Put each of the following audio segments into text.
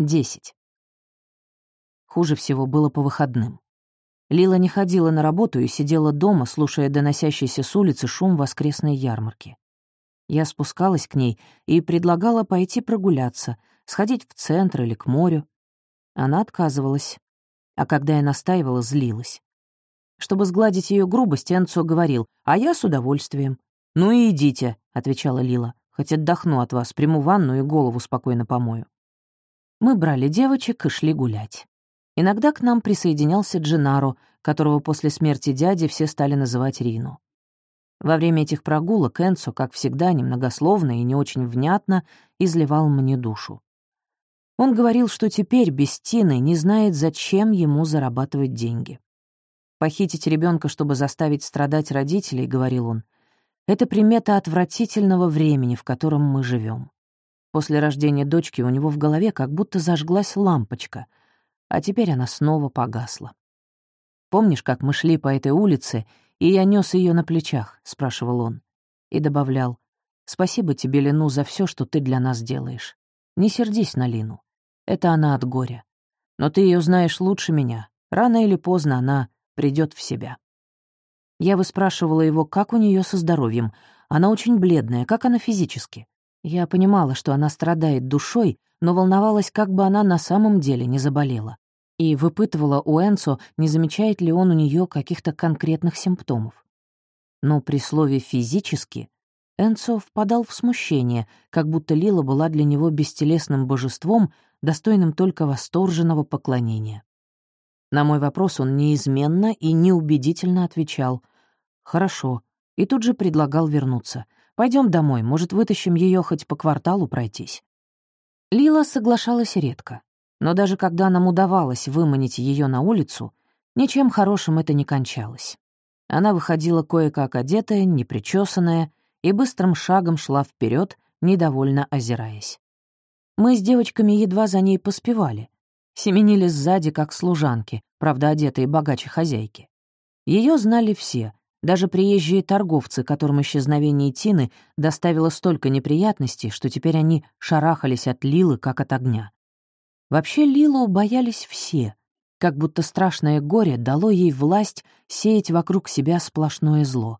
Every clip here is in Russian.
10. Хуже всего было по выходным. Лила не ходила на работу и сидела дома, слушая доносящийся с улицы шум воскресной ярмарки. Я спускалась к ней и предлагала пойти прогуляться, сходить в центр или к морю. Она отказывалась, а когда я настаивала, злилась. Чтобы сгладить ее грубость, Энцо говорил, «А я с удовольствием». «Ну и идите», — отвечала Лила, «хоть отдохну от вас, приму ванну и голову спокойно помою». Мы брали девочек и шли гулять. Иногда к нам присоединялся Дженаро, которого после смерти дяди все стали называть Рину. Во время этих прогулок Энцо, как всегда, немногословно и не очень внятно, изливал мне душу. Он говорил, что теперь без Тины не знает, зачем ему зарабатывать деньги. «Похитить ребенка, чтобы заставить страдать родителей», — говорил он, — «это примета отвратительного времени, в котором мы живем. После рождения дочки у него в голове как будто зажглась лампочка, а теперь она снова погасла. «Помнишь, как мы шли по этой улице, и я нес ее на плечах?» — спрашивал он. И добавлял, «Спасибо тебе, Лину, за все, что ты для нас делаешь. Не сердись на Лину. Это она от горя. Но ты ее знаешь лучше меня. Рано или поздно она придет в себя». Я выспрашивала его, как у нее со здоровьем. Она очень бледная, как она физически. Я понимала, что она страдает душой, но волновалась, как бы она на самом деле не заболела. И выпытывала у Энцо, не замечает ли он у нее каких-то конкретных симптомов. Но при слове «физически» Энцо впадал в смущение, как будто Лила была для него бестелесным божеством, достойным только восторженного поклонения. На мой вопрос он неизменно и неубедительно отвечал «Хорошо», и тут же предлагал вернуться. Пойдем домой, может, вытащим ее хоть по кварталу пройтись». Лила соглашалась редко, но даже когда нам удавалось выманить ее на улицу, ничем хорошим это не кончалось. Она выходила кое-как одетая, непричесанная, и быстрым шагом шла вперед, недовольно озираясь. Мы с девочками едва за ней поспевали. Семенили сзади, как служанки, правда, одетые богаче хозяйки. Ее знали все, даже приезжие торговцы, которым исчезновение Тины доставило столько неприятностей, что теперь они шарахались от Лилы, как от огня. Вообще Лилу боялись все, как будто страшное горе дало ей власть сеять вокруг себя сплошное зло.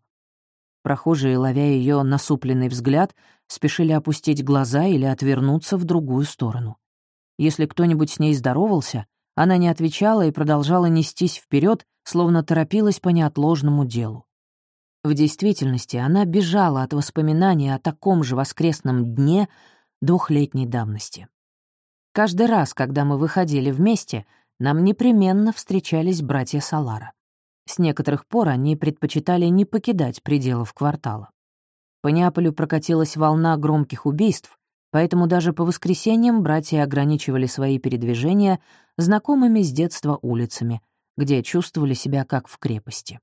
Прохожие, ловя ее насупленный взгляд, спешили опустить глаза или отвернуться в другую сторону. Если кто-нибудь с ней здоровался, она не отвечала и продолжала нестись вперед, словно торопилась по неотложному делу. В действительности она бежала от воспоминания о таком же воскресном дне двухлетней давности. Каждый раз, когда мы выходили вместе, нам непременно встречались братья Салара. С некоторых пор они предпочитали не покидать пределов квартала. По Неаполю прокатилась волна громких убийств, поэтому даже по воскресеньям братья ограничивали свои передвижения знакомыми с детства улицами, где чувствовали себя как в крепости.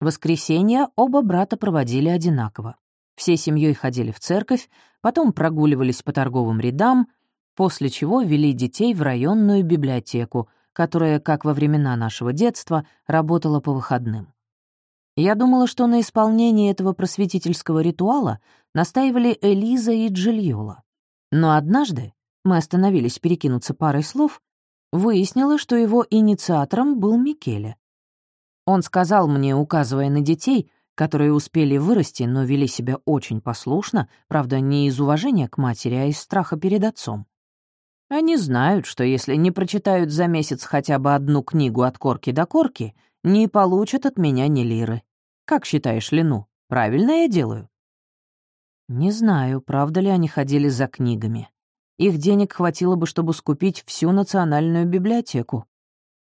Воскресенье оба брата проводили одинаково. Всей семьей ходили в церковь, потом прогуливались по торговым рядам, после чего вели детей в районную библиотеку, которая, как во времена нашего детства, работала по выходным. Я думала, что на исполнении этого просветительского ритуала настаивали Элиза и Джильола. Но однажды мы остановились перекинуться парой слов, выяснила, что его инициатором был Микеле. Он сказал мне, указывая на детей, которые успели вырасти, но вели себя очень послушно, правда, не из уважения к матери, а из страха перед отцом. Они знают, что если не прочитают за месяц хотя бы одну книгу от корки до корки, не получат от меня ни лиры. Как считаешь, Лену, правильно я делаю? Не знаю, правда ли они ходили за книгами. Их денег хватило бы, чтобы скупить всю национальную библиотеку.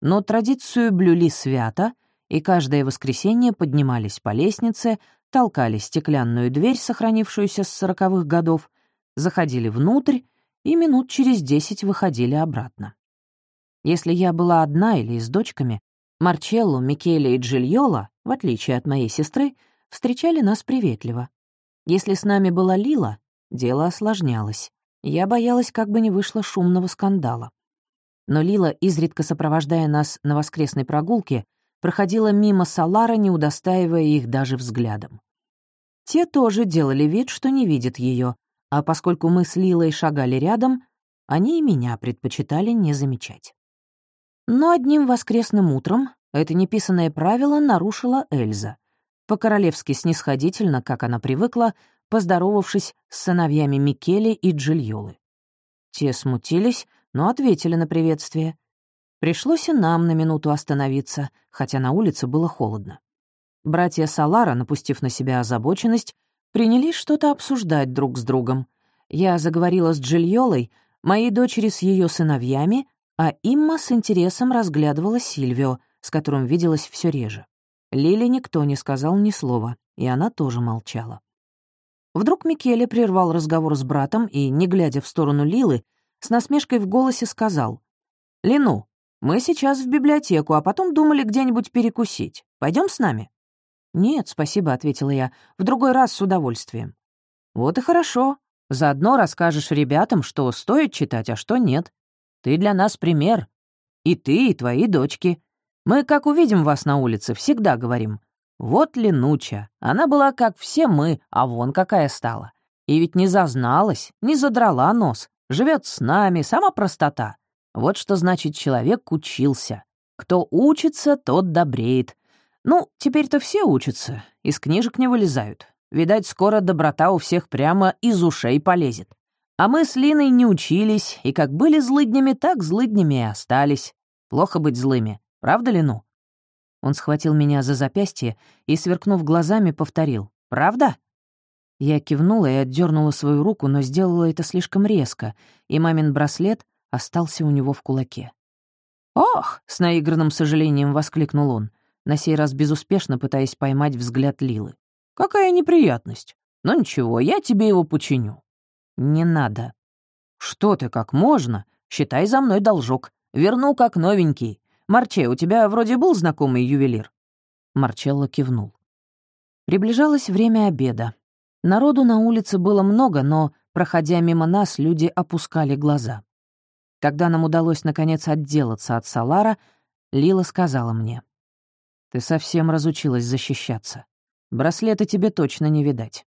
Но традицию блюли свято — и каждое воскресенье поднимались по лестнице, толкали стеклянную дверь, сохранившуюся с сороковых годов, заходили внутрь и минут через десять выходили обратно. Если я была одна или с дочками, Марчелло, Микеле и Джильола, в отличие от моей сестры, встречали нас приветливо. Если с нами была Лила, дело осложнялось. Я боялась, как бы не вышло шумного скандала. Но Лила, изредка сопровождая нас на воскресной прогулке, проходила мимо Салара, не удостаивая их даже взглядом. Те тоже делали вид, что не видят ее, а поскольку мы с Лилой шагали рядом, они и меня предпочитали не замечать. Но одним воскресным утром это неписанное правило нарушила Эльза. По-королевски снисходительно, как она привыкла, поздоровавшись с сыновьями Микеле и Джильолы. Те смутились, но ответили на приветствие. Пришлось и нам на минуту остановиться, хотя на улице было холодно. Братья Салара, напустив на себя озабоченность, принялись что-то обсуждать друг с другом. Я заговорила с Джильолой, моей дочери с ее сыновьями, а Имма с интересом разглядывала Сильвио, с которым виделась все реже. Лили никто не сказал ни слова, и она тоже молчала. Вдруг Микеле прервал разговор с братом и, не глядя в сторону Лилы, с насмешкой в голосе сказал. «Лину, мы сейчас в библиотеку, а потом думали где-нибудь перекусить. Пойдем с нами?» «Нет, спасибо», — ответила я. «В другой раз с удовольствием». «Вот и хорошо. Заодно расскажешь ребятам, что стоит читать, а что нет. Ты для нас пример. И ты, и твои дочки. Мы, как увидим вас на улице, всегда говорим. Вот Ленуча, она была как все мы, а вон какая стала. И ведь не зазналась, не задрала нос, живет с нами, сама простота. Вот что значит человек учился. Кто учится, тот добреет. Ну, теперь-то все учатся, из книжек не вылезают. Видать, скоро доброта у всех прямо из ушей полезет. А мы с Линой не учились, и как были злыднями, так злыднями и остались. Плохо быть злыми, правда, Лину? Он схватил меня за запястье и, сверкнув глазами, повторил. «Правда?» Я кивнула и отдернула свою руку, но сделала это слишком резко, и мамин браслет остался у него в кулаке. «Ох!» — с наигранным сожалением воскликнул он, на сей раз безуспешно пытаясь поймать взгляд Лилы. «Какая неприятность! Но ничего, я тебе его починю». «Не надо». «Что ты, как можно? Считай за мной должок. Верну как новенький. «Марче, у тебя вроде был знакомый ювелир?» Марчелло кивнул. Приближалось время обеда. Народу на улице было много, но, проходя мимо нас, люди опускали глаза. Когда нам удалось, наконец, отделаться от Салара, Лила сказала мне. «Ты совсем разучилась защищаться. Браслета тебе точно не видать.